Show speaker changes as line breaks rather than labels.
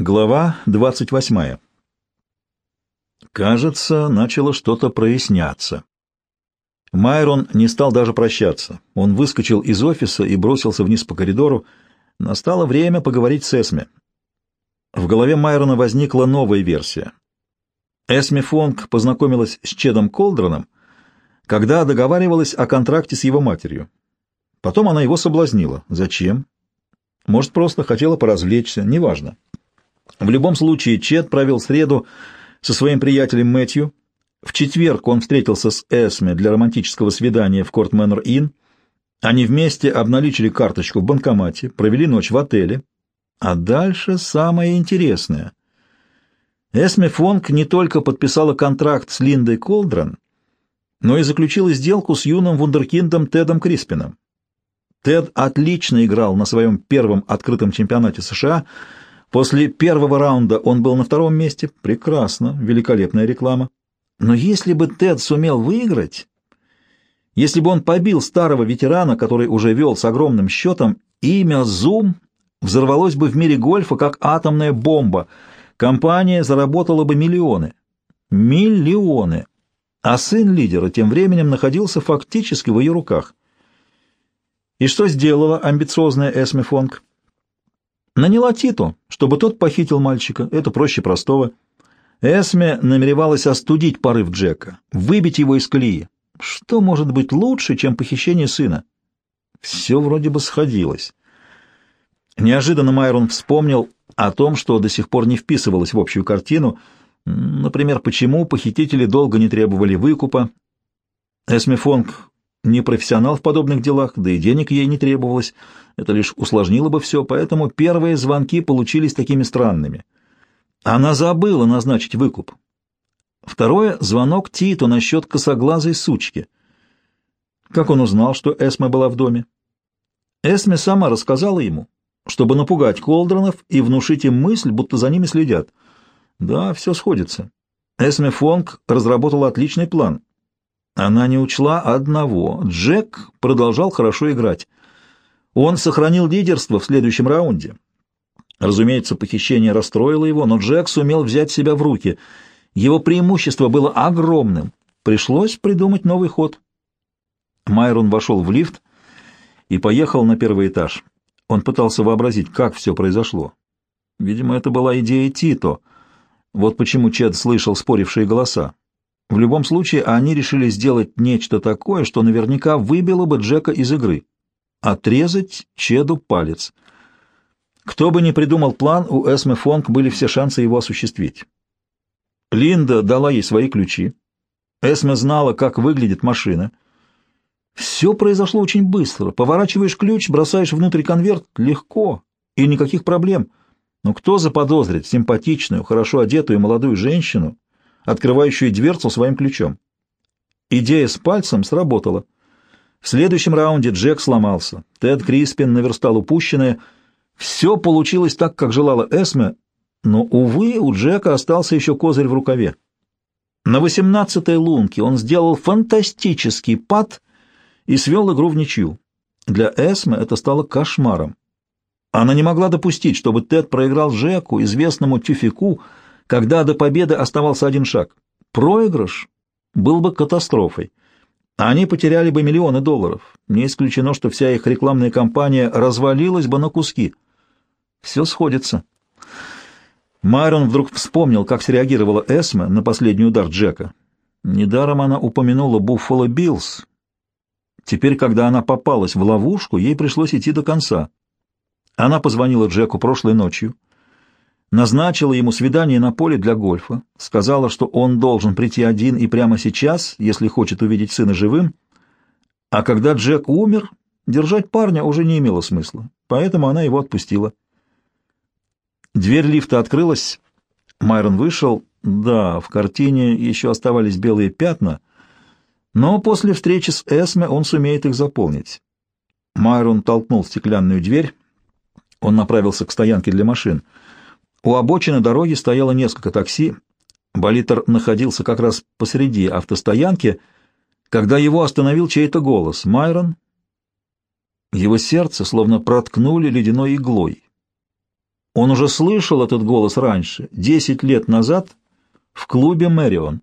Глава 28. Кажется, начало что-то проясняться. Майрон не стал даже прощаться. Он выскочил из офиса и бросился вниз по коридору. Настало время поговорить с Эсме. В голове Майрона возникла новая версия. Эсме Фонг познакомилась с Чедом Колдроном, когда договаривалась о контракте с его матерью. Потом она его соблазнила. Зачем? Может, просто хотела поразвлечься, неважно. В любом случае, Чет провел среду со своим приятелем Мэтью. В четверг он встретился с Эсме для романтического свидания в Корт Инн. Они вместе обналичили карточку в банкомате, провели ночь в отеле. А дальше самое интересное. Эсме Фонг не только подписала контракт с Линдой Колдрон, но и заключила сделку с юным вундеркиндом Тедом Криспином. Тед отлично играл на своем первом открытом чемпионате США – После первого раунда он был на втором месте. Прекрасно, великолепная реклама. Но если бы Тед сумел выиграть, если бы он побил старого ветерана, который уже вел с огромным счетом, имя Зум взорвалось бы в мире гольфа, как атомная бомба. Компания заработала бы миллионы. Миллионы. А сын лидера тем временем находился фактически в ее руках. И что сделала амбициозная Эсме Фонг? Наняла Титу, чтобы тот похитил мальчика. Это проще простого. Эсме намеревалась остудить порыв Джека, выбить его из колеи. Что может быть лучше, чем похищение сына? Все вроде бы сходилось. Неожиданно Майрон вспомнил о том, что до сих пор не вписывалось в общую картину. Например, почему похитители долго не требовали выкупа. Эсме Фонг не профессионал в подобных делах, да и денег ей не требовалось. Это лишь усложнило бы все, поэтому первые звонки получились такими странными. Она забыла назначить выкуп. Второе — звонок Титу насчет косоглазой сучки. Как он узнал, что Эсме была в доме? Эсме сама рассказала ему, чтобы напугать Колдронов и внушить им мысль, будто за ними следят. Да, все сходится. Эсме Фонг разработала отличный план — она не учла одного. Джек продолжал хорошо играть. Он сохранил лидерство в следующем раунде. Разумеется, похищение расстроило его, но Джек сумел взять себя в руки. Его преимущество было огромным. Пришлось придумать новый ход. Майрон вошел в лифт и поехал на первый этаж. Он пытался вообразить, как все произошло. Видимо, это была идея Тито. Вот почему Чед слышал спорившие голоса. В любом случае, они решили сделать нечто такое, что наверняка выбило бы Джека из игры. Отрезать Чеду палец. Кто бы ни придумал план, у Эсме Фонг были все шансы его осуществить. Линда дала ей свои ключи. Эсме знала, как выглядит машина. Все произошло очень быстро. Поворачиваешь ключ, бросаешь внутрь конверт — легко, и никаких проблем. Но кто заподозрит симпатичную, хорошо одетую молодую женщину, открывающую дверцу своим ключом. Идея с пальцем сработала. В следующем раунде Джек сломался. Тед Криспин наверстал упущенное. Все получилось так, как желала Эсме, но, увы, у Джека остался еще козырь в рукаве. На восемнадцатой лунке он сделал фантастический пад и свел игру в ничью. Для Эсме это стало кошмаром. Она не могла допустить, чтобы Тед проиграл Джеку, известному тюфику, когда до победы оставался один шаг. Проигрыш был бы катастрофой. Они потеряли бы миллионы долларов. Не исключено, что вся их рекламная кампания развалилась бы на куски. Все сходится. Майрон вдруг вспомнил, как среагировала Эсме на последний удар Джека. Недаром она упомянула Буффало Биллс. Теперь, когда она попалась в ловушку, ей пришлось идти до конца. Она позвонила Джеку прошлой ночью назначила ему свидание на поле для гольфа, сказала, что он должен прийти один и прямо сейчас, если хочет увидеть сына живым, а когда Джек умер, держать парня уже не имело смысла, поэтому она его отпустила. Дверь лифта открылась, Майрон вышел, да, в картине еще оставались белые пятна, но после встречи с Эсме он сумеет их заполнить. Майрон толкнул стеклянную дверь, он направился к стоянке для машин — у обочины дороги стояло несколько такси. Болитер находился как раз посреди автостоянки, когда его остановил чей-то голос. «Майрон?» Его сердце словно проткнули ледяной иглой. Он уже слышал этот голос раньше, десять лет назад, в клубе «Мэрион».